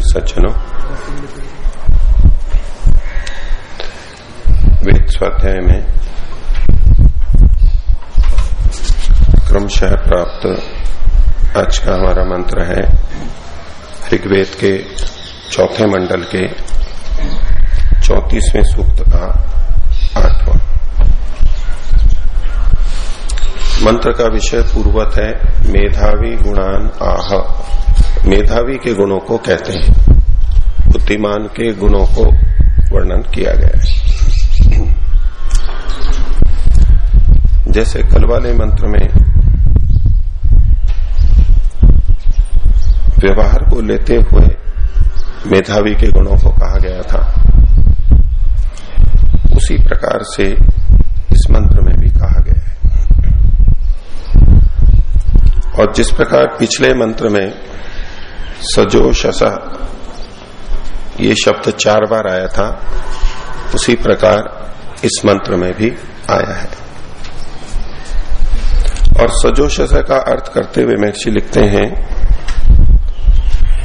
सज्जनों वेद स्वाध्याय में क्रमशः प्राप्त आज का हमारा मंत्र है ऋग्वेद के चौथे मंडल के चौतीसवें सूक्त का आठवां। मंत्र का विषय पूर्वत है, मेधावी गुणान आह। मेधावी के गुणों को कहते हैं। बुद्धिमान के गुणों को वर्णन किया गया है। जैसे कल वाले मंत्र में व्यवहार को लेते हुए मेधावी के गुणों को कहा गया था, उसी प्रकार से इस मंत्र में भी कहा गया है। और जिस प्रकार पिछले मंत्र में सजो शसा ये शब्द चार बार आया था, उसी प्रकार इस मंत्र में भी आया है। और सजो शसा का अर्थ करते हुए महर्षि लिखते हैं,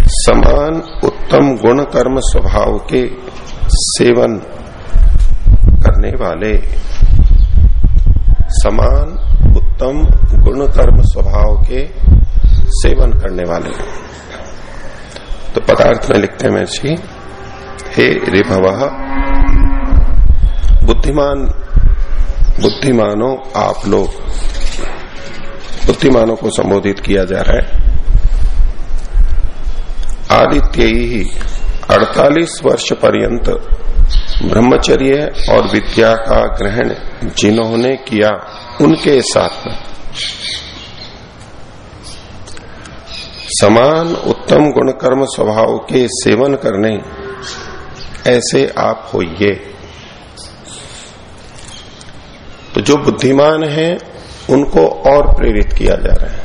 समान उत्तम गुण कर्म स्वभाव के सेवन करने वाले, समान उत्तम गुण कर्म स्वभाव के सेवन करने वाले। तो पदार्थ में लिखते हैं महर्षि, हे रिभव, बुद्धिमान, बुद्धिमानों, आप लोग बुद्धिमानों को संबोधित किया जा रहा है। आदित्य ही 48 वर्ष पर्यंत ब्रह्मचर्य और विद्या का ग्रहण जिन्होंने किया, उनके साथ समान उत्तम गुण कर्म स्वभाव के सेवन करने ऐसे आप होइए। तो जो बुद्धिमान हैं, उनको और प्रेरित किया जा रहा है।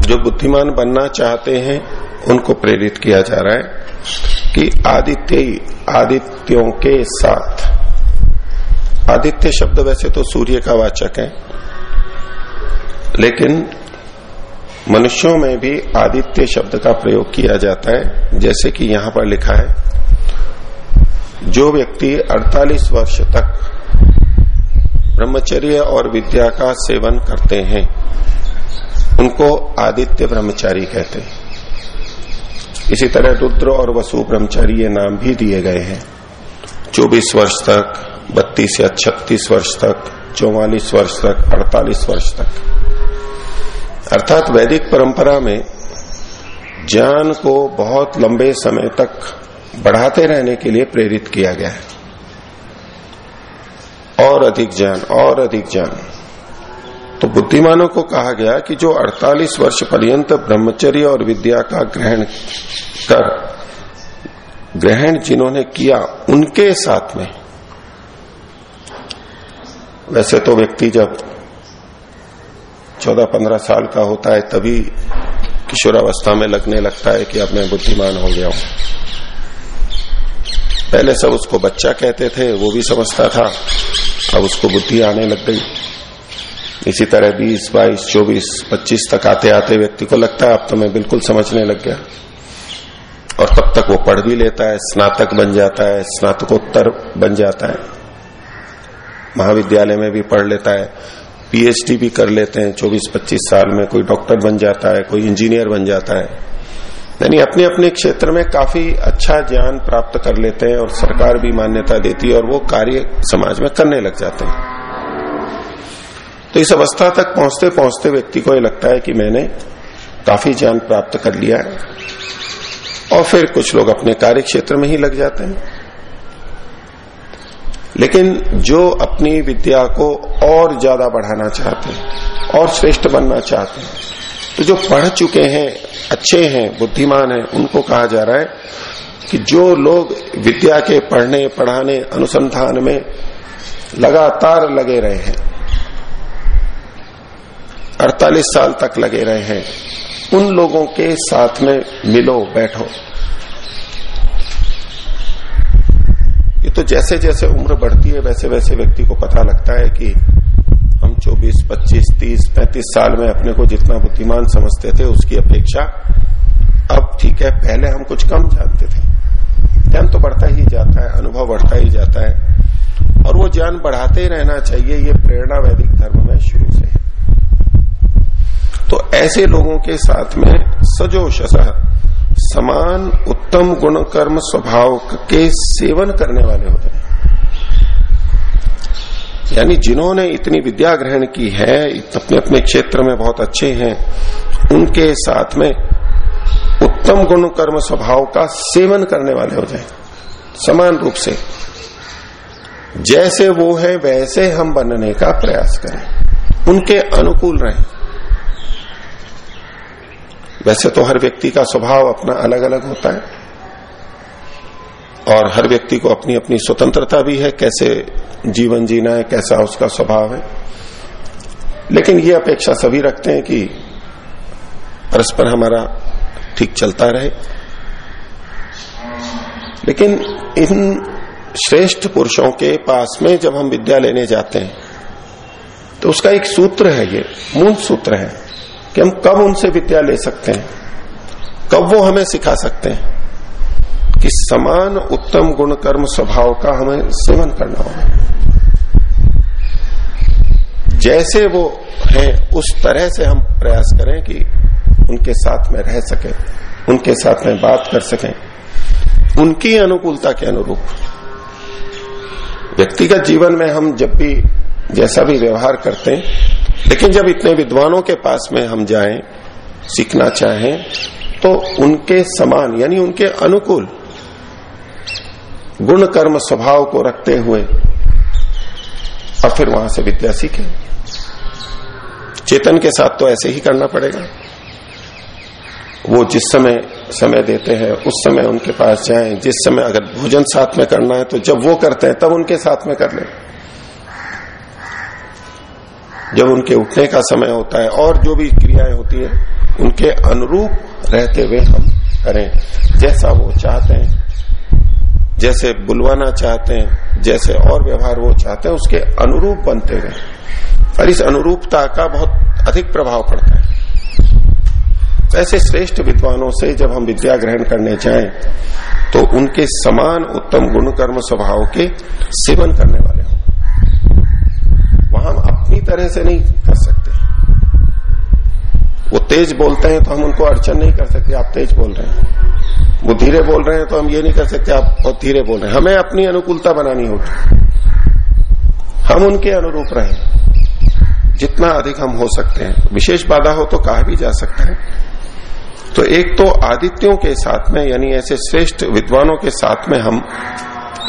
जो बुद्धिमान बनना चाहते हैं, उनको प्रेरित किया जा रहा है कि आदित्य, आदित्यों के साथ। आदित्य शब्द वैसे तो सूर्य का वाचक है, लेकिन मनुष्यों में भी आदित्य शब्द का प्रयोग किया जाता है, जैसे कि यहाँ पर लिखा है, जो व्यक्ति 48 वर्ष तक ब्रह्मचर्य और विद्या का सेवन करते हैं, उनको आदित्य ब्रह्मचारी कहते हैं। इसी तरह रुद्र और वसु ब्रह्मचारी ये नाम भी दिए गए हैं। 24 वर्ष तक 32 या 36 वर्ष तक 44 वर्ष तक 48 वर्ष तक। अर्थात वैदिक परंपरा में ज्ञान को बहुत लंबे समय तक बढ़ाते रहने के लिए प्रेरित किया गया है। और अधिक ज्ञान, और अधिक ज्ञान। तो बुद्धिमानों को कहा गया कि जो 48 वर्ष पर्यंत ब्रह्मचर्य और विद्या का ग्रहण कर, ग्रहण जिन्होंने किया उनके साथ में, वैसे तो व्यक्ति जब 14-15 साल का होता है तभी किशोरावस्था में लगने लगता है कि अब मैं बुद्धिमान हो गया हूँ। पहले सब उसको बच्चा कहते थे वो भी समझता था। अब उसको बुद्धि आने लग गई। इसी तरह 20, 22, 24, 25 तक आते आते व्यक्ति को लगता है अब तो मैं बिल्कुल समझने लग गया। और तब तक वो पढ़ भी लेता है स्नातक बन जाता है स्नातकोत्तर बन जाता है। महाविद्यालय में भी पढ़ लेता है। पीएचडी भी कर लेते हैं 24-25 साल में कोई डॉक्टर बन जाता है, कोई इंजीनियर बन जाता है। यानी अपने अपने क्षेत्र में काफ़ी अच्छा ज्ञान प्राप्त कर लेते हैं और सरकार भी मान्यता देती है और वो कार्य समाज में करने लग जाते हैं। तो इस अवस्था तक पहुँचते पहुँचते व्यक्ति को यह लगता है कि मैंने काफ़ी ज्ञान प्राप्त कर लिया है और फिर कुछ लोग अपने कार्य क्षेत्र में ही लग जाते हैं। लेकिन जो अपनी विद्या को और ज़्यादा बढ़ाना चाहते हैं, और श्रेष्ठ बनना चाहते हैं तो जो पढ़ चुके हैं, अच्छे हैं, बुद्धिमान हैं, उनको कहा जा रहा है कि जो लोग विद्या के पढ़ने, पढ़ाने, अनुसंधान में लगातार लगे रहे हैं 48 साल तक लगे रहे हैं, उन लोगों के साथ में मिलो, बैठो। तो जैसे जैसे उम्र बढ़ती है वैसे वैसे व्यक्ति को पता लगता है कि हम 24, 25, 30, 35 साल में अपने को जितना बुद्धिमान समझते थे उसकी अपेक्षा अब ठीक है पहले हम कुछ कम जानते थे। ज्ञान तो बढ़ता ही जाता है अनुभव बढ़ता ही जाता है। और वो ज्ञान बढ़ाते ही रहना चाहिए ये प्रेरणा वैदिक धर्म में शुरू से है। तो ऐसे लोगों के साथ में सजोश समान उत्तम गुण कर्म स्वभाव के सेवन करने वाले होते हैं। यानी जिन्होंने इतनी विद्या ग्रहण की है, अपने अपने क्षेत्र में बहुत अच्छे हैं, उनके साथ में उत्तम गुण कर्म स्वभाव का सेवन करने वाले हो जाए, समान रूप से। जैसे वो है, वैसे हम बनने का प्रयास करें। उनके अनुकूल रहें। वैसे तो हर व्यक्ति का स्वभाव अपना अलग अलग होता है। और हर व्यक्ति को अपनी अपनी स्वतंत्रता भी है, कैसे जीवन जीना है, कैसा उसका स्वभाव है। लेकिन ये अपेक्षा सभी रखते हैं कि परस्पर हमारा ठीक चलता रहे। लेकिन इन श्रेष्ठ पुरुषों के पास में जब हम विद्या लेने जाते हैं तो उसका एक सूत्र है ये, मूल सूत्र है। कि हम कब उनसे विद्या ले सकते हैं? कब वो हमें सिखा सकते हैं? कि समान उत्तम गुण कर्म स्वभाव का हमें सेवन करना होगा। जैसे वो है, उस तरह से हम प्रयास करें कि उनके साथ में रह सके, उनके साथ में बात कर सकें। उनकी अनुकूलता के अनुरूप। व्यक्तिगत जीवन में हम जब भी जैसा भी व्यवहार करते हैं लेकिन जब इतने विद्वानों के पास में हम जाएँ, सीखना चाहें तो उनके समान, यानी उनके अनुकूल गुण कर्म स्वभाव को रखते हुए और फिर वहाँ से विद्या सीखे। चेतन के साथ तो ऐसे ही करना पड़ेगा। वो जिस समय समय देते हैं, उस समय उनके पास जाएँ। जिस समय अगर भोजन साथ में करना है तो जब वो करते हैं, तब उनके साथ में कर लें। जब उनके उठने का समय होता है और जो भी क्रियाएँ होती है, उनके अनुरूप रहते हुए हम करें। जैसा वो चाहते हैं, जैसे बुलवाना चाहते हैं, जैसे और व्यवहार वो चाहते हैं, उसके अनुरूप बनते हुए और इस अनुरूपता का बहुत अधिक प्रभाव पड़ता है। ऐसे श्रेष्ठ विद्वानों से जब हम विद्या ग्रहण करने जाएँ तो उनके समान उत्तम गुण कर्म स्वभाव के सेवन करने वाले तरह से नहीं कर सकते। वो तेज बोलते हैं तो हम उनको अड़चन नहीं कर सकते, आप तेज बोल रहे हैं। वो धीरे बोल रहे हैं तो हम ये नहीं कर सकते, आप बहुत धीरे बोल रहे हैं। हमें अपनी अनुकूलता बनानी होगी हम उनके अनुरूप रहें। जितना अधिक हम हो सकते हैं। विशेष बाधा हो तो कहा भी जा सकता है। तो एक तो आदित्यों के साथ में, यानी ऐसे श्रेष्ठ विद्वानों के साथ में हम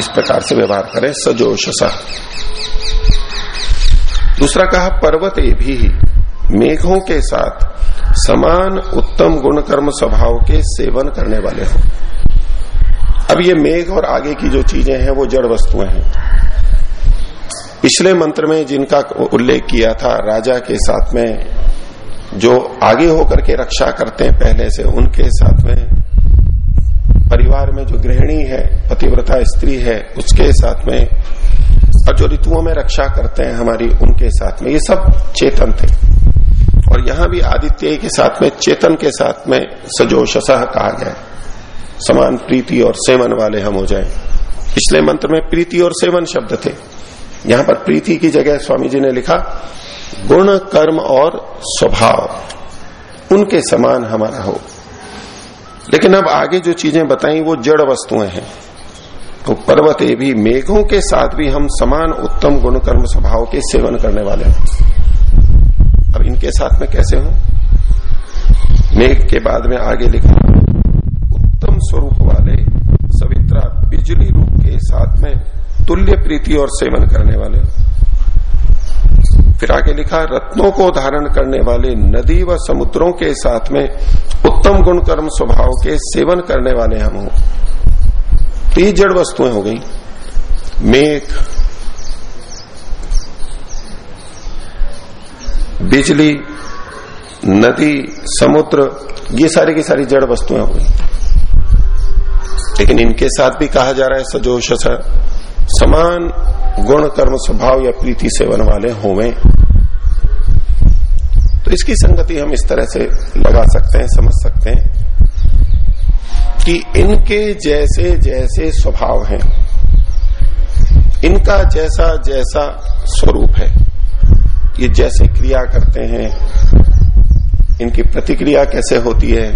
इस प्रकार से व्यवहार करें। सजोशसा। दूसरा कहा, पर्वत भी मेघों के साथ समान उत्तम गुण कर्म स्वभाव के सेवन करने वाले हो। अब ये मेघ और आगे की जो चीज़ें हैं, वो जड़ वस्तुएँ हैं। पिछले मंत्र में जिनका उल्लेख किया था, राजा के साथ में जो आगे होकर के रक्षा करते हैं, पहले से उनके साथ में परिवार में जो गृहिणी है, पतिव्रता स्त्री है, उसके साथ में और जो ऋतुओं में रक्षा करते हैं हमारी, उनके साथ में, ये सब चेतन थे। और यहाँ भी आदित्य के साथ में, चेतन के साथ में सजोशसह कहा गया समान प्रीति और सेवन वाले हम हो जाए। पिछले मंत्र में प्रीति और सेवन शब्द थे। यहाँ पर प्रीति की जगह स्वामी जी ने लिखा, गुण, कर्म और स्वभाव, उनके समान हमारा हो। लेकिन अब आगे जो चीज़ें बताई, वो जड़ वस्तुएँ हैं। तो पर्वत भी मेघों के साथ भी हम समान उत्तम गुण कर्म स्वभाव के सेवन करने वाले हैं। अब इनके साथ में कैसे हो? मेघ के बाद में आगे लिखा, उत्तम स्वरूप वाले सवित्रा बिजली रूप के साथ में तुल्य प्रीति और सेवन करने वाले फिर आगे लिखा, रत्नों को धारण करने वाले नदी व समुद्रों के साथ में उत्तम गुण कर्म स्वभाव के सेवन करने वाले हम हो। तीन जड़ वस्तुएँ हो गई। मेघ, बिजली, नदी, समुद्र, ये सारी की सारी जड़ वस्तुएँ हो गई। लेकिन इनके साथ भी कहा जा रहा है सजोश समान गुण, कर्म, स्वभाव या प्रीति सेवन वाले होवे। तो इसकी संगति हम इस तरह से लगा सकते हैं, समझ सकते हैं। कि इनके जैसे जैसे स्वभाव हैं, इनका जैसा जैसा स्वरूप है। ये जैसे क्रिया करते हैं, इनकी प्रतिक्रिया कैसे होती है,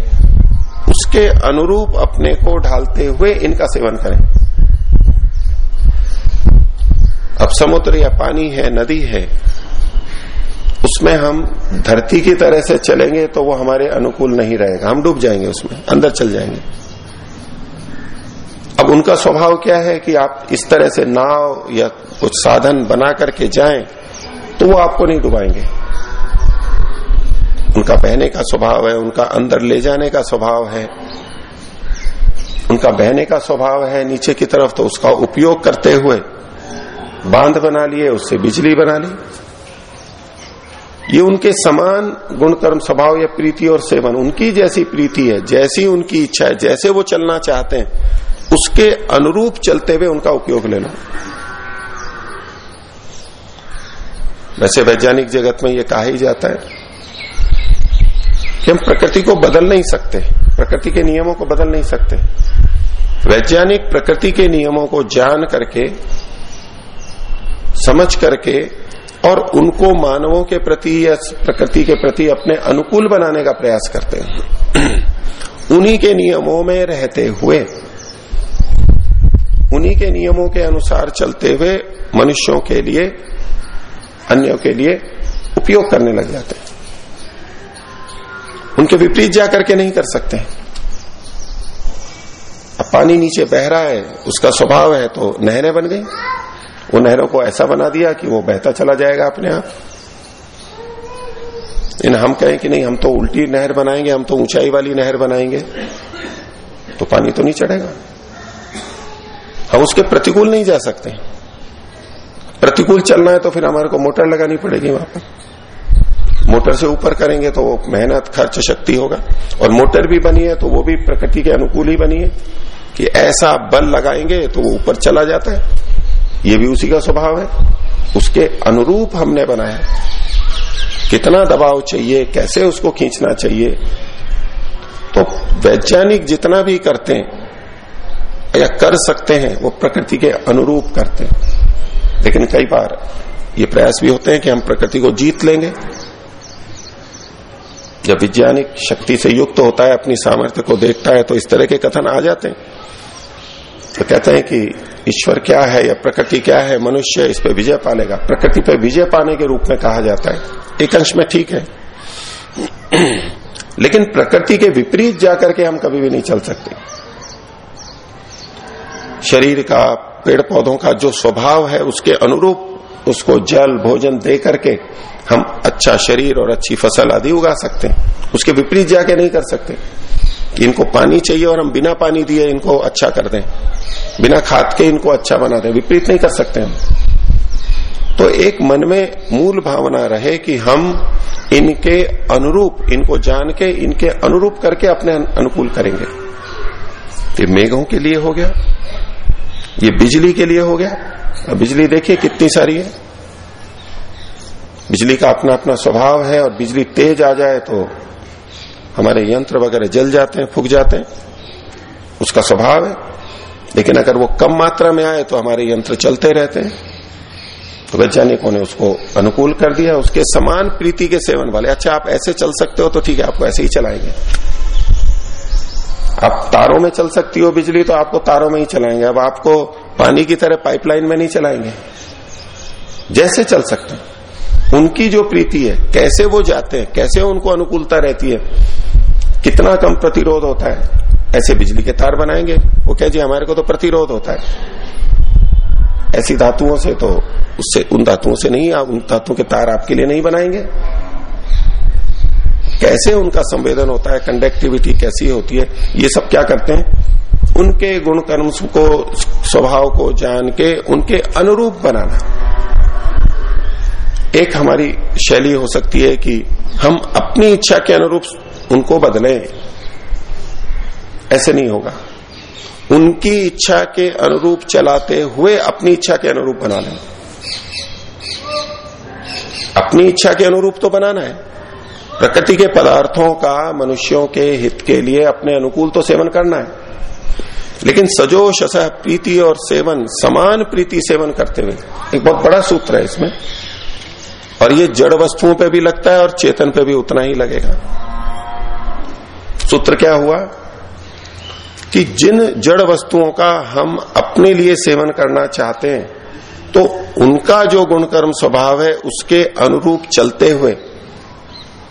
उसके अनुरूप अपने को ढालते हुए इनका सेवन करें। अब समुद्र या पानी है, नदी है, उसमें हम धरती की तरह से चलेंगे तो वो हमारे अनुकूल नहीं रहेगा। हम डूब जाएँगे उसमें, अंदर चल जाएँगे। अब उनका स्वभाव क्या है कि आप इस तरह से नाव या कुछ साधन बना करके जाएँ तो वो आपको नहीं डुबाएँगे। उनका बहने का स्वभाव है, उनका अंदर ले जाने का स्वभाव है। उनका बहने का स्वभाव है नीचे की तरफ़ तो उसका उपयोग करते हुए बाँध बना लिए, उससे बिजली बना ली। ये उनके समान गुणकर्म स्वभाव या प्रीति और सेवन, उनकी जैसी प्रीति है, जैसी उनकी इच्छा है, जैसे वो चलना चाहते हैं उसके अनुरूप चलते हुए उनका उपयोग ले लो वैसे वैज्ञानिक जगत में ये कहा ही जाता है कि हम प्रकृति को बदल नहीं सकते, प्रकृति के नियमों को बदल नहीं सकते। वैज्ञानिक प्रकृति के नियमों को जान करके, समझ करके और उनको मानवों के प्रति या प्रकृति के प्रति अपने अनुकूल बनाने का प्रयास करते हैं। उन्हीं के नियमों में रहते हुए उन्हीं के नियमों के अनुसार चलते हुए मनुष्यों के लिए, अन्यों के लिए उपयोग करने लग जाते हैं। उनके विपरीत जाकर के नहीं कर सकते अब पानी नीचे बह रहा है, उसका स्वभाव है तो नहरें बन गई। वो नहरों को ऐसा बना दिया कि वो बहता चला जाएगा अपने आप। इन हम कहें कि नहीं, हम तो उल्टी नहर बनाएँगे, हम तो ऊंचाई वाली नहर बनाएँगे। तो पानी तो नहीं चढ़ेगा। हम उसके प्रतिकूल नहीं जा सकते। प्रतिकूल चलना है तो फिर हमारे को मोटर लगानी पड़ेगी वहाँ पर। मोटर से ऊपर करेंगे तो वो मेहनत, खर्च, शक्ति होगा। और मोटर भी बनी है तो वो भी प्रकृति के अनुकूल ही बनी है कि ऐसा बल लगाएँगे तो वो ऊपर चला जाता है। ये भी उसी का स्वभाव है। उसके अनुरूप हमने बनाया। कितना दबाव चाहिए, कैसे उसको खींचना चाहिए। तो वैज्ञानिक जितना भी करते हैं या कर सकते हैं, वो प्रकृति के अनुरूप करते हैं। लेकिन कई बार ये प्रयास भी होते हैं कि हम प्रकृति को जीत लेंगे। जब वैज्ञानिक शक्ति से युक्त तो होता है, अपनी सामर्थ्य को देखता है तो इस तरह के कथन आ जाते हैं। तो कहते हैं कि ईश्वर क्या है या प्रकृति क्या है, मनुष्य इस पर विजय पालेगा। प्रकृति पर विजय पाने के रूप में कहा जाता है। एक अंश में ठीक है। लेकिन प्रकृति के विपरीत जाकर के हम कभी भी नहीं चल सकते। शरीर का पेड़ पौधों का जो स्वभाव है, उसके अनुरूप उसको जल, भोजन दे करके हम अच्छा शरीर और अच्छी फ़सल आदि उगा सकते हैं। उसके विपरीत जाके नहीं कर सकते। कि इनको पानी चाहिए और हम बिना पानी दिए इनको अच्छा कर दें। बिना खाद के इनको अच्छा बना दें। विपरीत नहीं कर सकते हम। तो एक मन में मूल भावना रहे कि हम इनके अनुरूप, इनको जान के, इनके अनुरूप करके अपने अनुकूल करेंगे। मेघों के लिए हो गया। ये बिजली के लिए हो गया। अब बिजली देखिए कितनी सारी है। बिजली का अपना अपना स्वभाव है और बिजली तेज आ जाए तो हमारे यंत्र वगैरह जल जाते हैं, फूक जाते हैं। उसका स्वभाव है। लेकिन अगर वो कम मात्रा में आए तो हमारे यंत्र चलते रहते हैं। तो वैज्ञानिकों ने उसको अनुकूल कर दिया। उसके समान प्रीति के सेवन वाले। अच्छा आप ऐसे चल सकते हो तो ठीक है, आपको ऐसे ही चलाएँगे। आप तारों में चल सकती हो बिजली तो आपको तारों में ही चलाएँगे। अब आपको पानी की तरह पाइपलाइन में नहीं चलाएँगे। जैसे चल सकते हैं। उनकी जो प्रीति है, कैसे वो जाते हैं, कैसे उनको अनुकूलता रहती है, कितना कम प्रतिरोध होता है, ऐसे बिजली के तार बनाएँगे। वो कह, जी, हमारे को तो प्रतिरोध होता है। ऐसी धातुओं से तो उससे, उन धातुओं से नहीं उन धातुओं के तार आपके लिए नहीं बनाएँगे। कैसे उनका संवेदन होता है कंडक्टिविटी कैसी होती है, ये सब क्या करते हैं? उनके गुण कर्म को, स्वभाव को जान के उनके अनुरूप बनाना। एक हमारी शैली हो सकती है कि हम अपनी इच्छा के अनुरूप उनको बदलें। ऐसे नहीं होगा। उनकी इच्छा के अनुरूप चलाते हुए अपनी इच्छा के अनुरूप बना लें अपनी इच्छा के अनुरूप तो बनाना है। प्रकृति के पदार्थों का मनुष्यों के हित के लिए अपने अनुकूल तो सेवन करना है। लेकिन सजो असह प्रीति और सेवन, समान प्रीति सेवन करते हुए, एक बहुत बड़ा सूत्र है इसमें। और ये जड़ वस्तुओं पे भी लगता है और चेतन पे भी उतना ही लगेगा। सूत्र क्या हुआ? कि जिन जड़ वस्तुओं का हम अपने लिए सेवन करना चाहते हैं तो उनका जो गुणकर्म स्वभाव है, उसके अनुरूप चलते हुए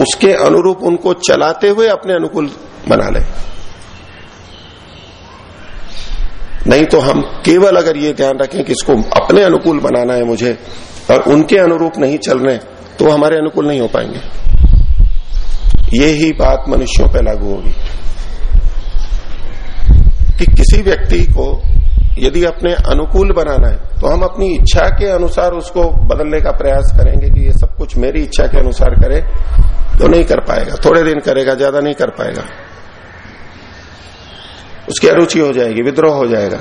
उसके अनुरूप उनको चलाते हुए अपने अनुकूल बना ले। नहीं तो हम केवल अगर ये ध्यान रखें कि इसको अपने अनुकूल बनाना है मुझे और उनके अनुरूप नहीं चल रहे तो हमारे अनुकूल नहीं हो पाएँगे। ये ही बात मनुष्यों पर लागू होगी कि किसी व्यक्ति को यदि अपने अनुकूल बनाना है तो हम अपनी इच्छा के अनुसार उसको बदलने का प्रयास करेंगे कि ये सब कुछ मेरी इच्छा के अनुसार करे तो नहीं कर पाएगा। थोड़े दिन करेगा, ज़्यादा नहीं कर पाएगा। उसकी अरुचि हो जाएगी, विद्रोह हो जाएगा।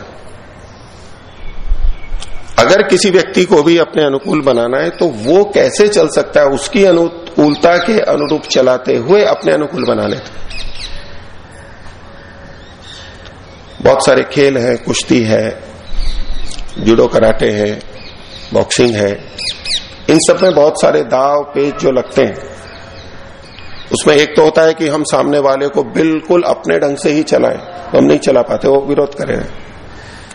अगर किसी व्यक्ति को भी अपने अनुकूल बनाना है तो वो कैसे चल सकता है, उसकी अनुकूलता के अनुरूप चलाते हुए अपने अनुकूल बना लेते बहुत सारे खेल हैं, कुश्ती है, जूडो, कराटे है, बॉक्सिंग है। इन सब में बहुत सारे दाव पेज जो लगते हैं, उसमें एक तो होता है कि हम सामने वाले को बिल्कुल अपने ढंग से ही चलाएँ तो हम नहीं चला पाते, वो विरोध करें।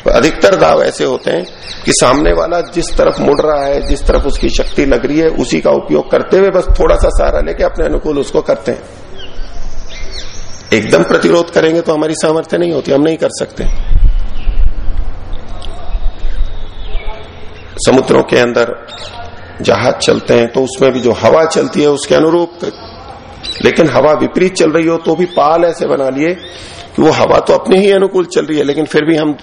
तो अधिकतर दाव ऐसे होते हैं कि सामने वाला जिस तरफ़ मुड़ रहा है, जिस तरफ़ उसकी शक्ति लग रही है, उसी का उपयोग करते हुए बस थोड़ा सा सहारा लेके अपने अनुकूल उसको करते हैं। एकदम प्रतिरोध करेंगे तो हमारी सामर्थ्य नहीं होती, हम नहीं कर सकते। समुद्रों के अंदर जहाज़ चलते हैं तो उसमें भी जो हवा चलती है उसके अनुरूप, लेकिन हवा विपरीत चल रही हो तो भी पाल ऐसे बना लिए कि वो हवा तो अपने ही अनुकूल चल रही है, लेकिन फिर भी हम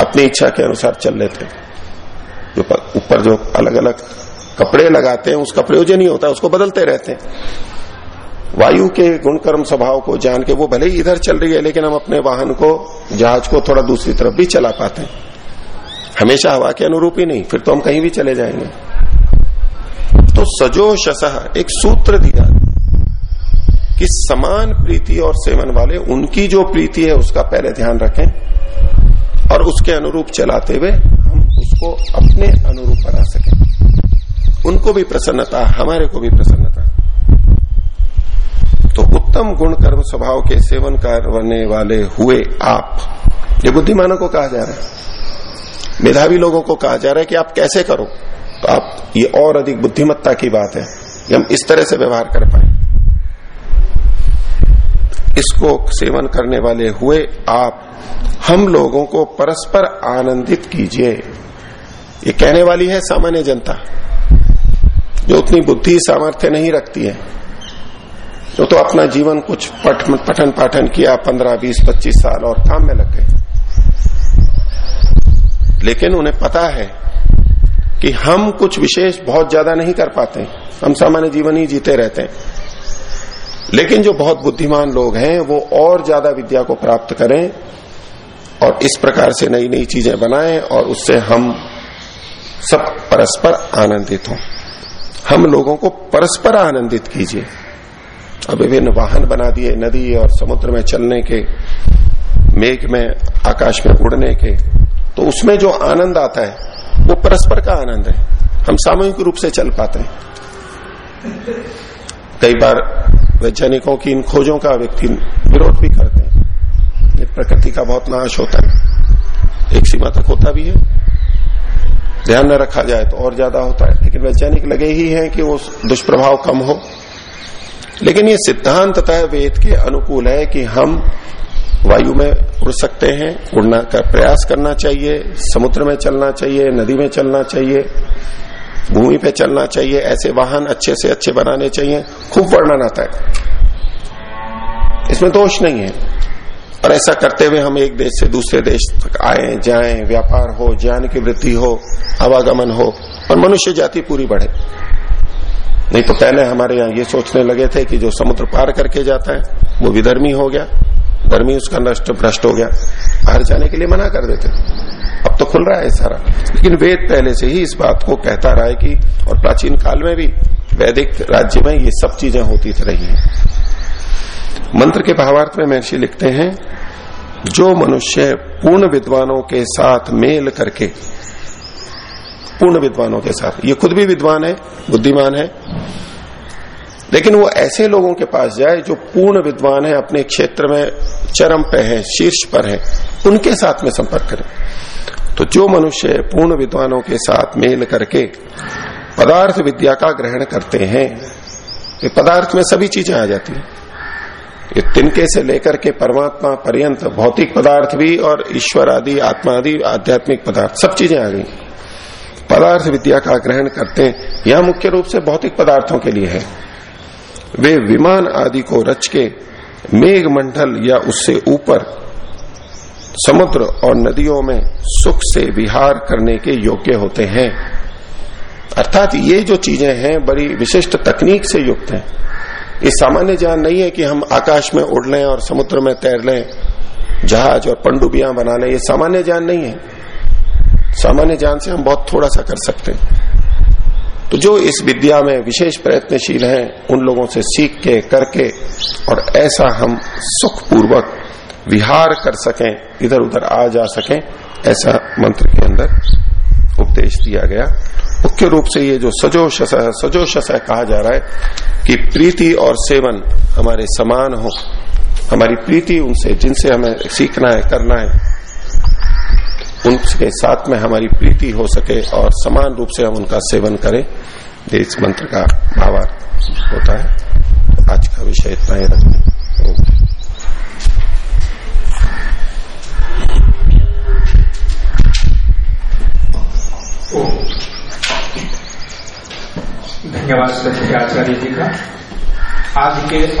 अपनी इच्छा के अनुसार चल लेते हैं। जो ऊपर जो अलग अलग कपड़े लगाते हैं, उसका प्रयोजन ही होता है, उसको बदलते रहते हैं। वायु के गुणकर्म स्वभाव को जान के वो भले ही इधर चल रही है, लेकिन हम अपने वाहन को, जहाज़ को थोड़ा दूसरी तरफ़ भी चला पाते हैं। हमेशा हवा के अनुरूप ही नहीं, फिर तो हम कहीं भी चले जाएँगे। तो सजो शसह एक सूत्र दिया कि समान प्रीति और सेवन वाले, उनकी जो प्रीति है, उसका पहले ध्यान रखें, और उसके अनुरूप चलाते हुए हम उसको अपने अनुरूप बना सकें। उनको भी प्रसन्नता, हमारे को भी प्रसन्नता। तो उत्तम गुण कर्म स्वभाव के सेवन करने वाले हुए आप। ये बुद्धिमानों को कहा जा रहा है। मेधावी लोगों को कहा जा रहा है कि आप कैसे करो? तो आप, ये और अधिक बुद्धिमत्ता की बात है कि हम इस तरह से व्यवहार कर पाए। इसको सेवन करने वाले हुए आप, हम लोगों को परस्पर आनंदित कीजिए। ये कहने वाली है सामान्य जनता, जो उतनी बुद्धि सामर्थ्य नहीं रखती है। जो तो अपना जीवन कुछ पठ, पठन पाठन किया पंद्रह बीस पच्चीस साल और काम में लग गए। लेकिन उन्हें पता है कि हम कुछ विशेष बहुत ज़्यादा नहीं कर पाते हम सामान्य जीवन ही जीते रहते हैं। लेकिन जो बहुत बुद्धिमान लोग हैं वो और ज़्यादा विद्या को प्राप्त करें और इस प्रकार से नई नई चीज़ें बनाएँ और उससे हम सब परस्पर आनंदित हों। हम लोगों को परस्पर आनंदित कीजिए। अब विभिन्न वाहन बना दिए नदी और समुद्र में चलने के, मेघ में, आकाश में उड़ने के। तो उसमें जो आनंद आता है, वो परस्पर का आनंद है। हम सामूहिक रूप से चल पाते हैं। कई बार वैज्ञानिकों की इन खोजों का व्यक्ति विरोध भी करते हैं। प्रकृति का बहुत नाश होता है। एक सीमा तक होता भी है। ध्यान न रखा जाए तो और ज़्यादा होता है। लेकिन वैज्ञानिक लगे ही हैं कि वो दुष्प्रभाव कम हो। लेकिन ये सिद्धांत तय वेद के अनुकूल है कि हम वायु में उड़ सकते हैं, उड़ना का प्रयास करना चाहिए, समुद्र में चलना चाहिए, नदी में चलना चाहिए, भूमि पे चलना चाहिए, ऐसे वाहन अच्छे से अच्छे बनाने चाहिए, खूब वर्णन आता है। इसमें दोष नहीं है। और ऐसा करते हुए हम एक देश से दूसरे देश तक आए, जाएँ, व्यापार हो, ज्ञान की वृद्धि हो, आवागमन हो, और मनुष्य जाति पूरी बढ़े। नहीं तो पहले हमारे यहाँ ये सोचने लगे थे कि जो समुद्र पार करके जाता है, वो विधर्मी हो गया। धर्मी उसका नष्ट, भ्रष्ट हो गया। बाहर जाने के लिए मना कर देते। अब तो खुल रहा है सारा। लेकिन वेद पहले से ही इस बात को कहता रहा है कि, और प्राचीन काल में भी वैदिक राज्य में ये सब चीज़ें होती रही है। मंत्र के भावार्थ में महर्षि लिखते हैं, जो मनुष्य पूर्ण विद्वानों के साथ मेल करके पूर्ण विद्वानों के साथ। ये खुद भी विद्वान है, बुद्धिमान है। लेकिन वो ऐसे लोगों के पास जाए जो पूर्ण विद्वान है, अपने क्षेत्र में चरम पे है, शीर्ष पर है, उनके साथ में संपर्क करें। तो जो मनुष्य पूर्ण विद्वानों के साथ मेल करके पदार्थ विद्या का ग्रहण करते हैं, ये पदार्थ में सभी चीज़ें आ जाती हैं। ये तिनके से लेकर के परमात्मा पर्यंत भौतिक पदार्थ भी और ईश्वर आदि, आत्मा आदि, आध्यात्मिक पदार्थ, सब चीज़ें आ गई। पदार्थ विद्या का ग्रहण करते हैं। यह मुख्य रूप से भौतिक पदार्थों के लिए है। वे विमान आदि को रच के मेघ मंडल या उससे ऊपर समुद्र और नदियों में सुख से विहार करने के योग्य होते हैं। अर्थात ये जो चीज़ें हैं, बड़ी विशिष्ट तकनीक से युक्त हैं। ये सामान्य ज्ञान नहीं है कि हम आकाश में उड़ लें और समुद्र में तैर लें, जहाज़ और पंडुबियाँ बना लें। ये सामान्य ज्ञान नहीं है। सामान्य ज्ञान से हम बहुत थोड़ा सा कर सकते हैं। तो जो इस विद्या में विशेष प्रयत्नशील हैं, उन लोगों से सीख के, करके, और ऐसा हम सुखपूर्वक विहार कर सकें इधर उधर आ जा सकें, ऐसा मंत्र के अंदर उपदेश दिया गया। मुख्य रूप से ये जो सजो शस सजो शस कहा जा रहा है कि प्रीति और सेवन हमारे समान हो। हमारी प्रीति उनसे, जिनसे हमें सीखना है, करना है उनके साथ में हमारी प्रीति हो सके और समान रूप से हम उनका सेवन करें। ये इस मंत्र का भावार्थ होता है। आज का विषय इतना ही रखना धन्यवाद आचार्य जी का। आज के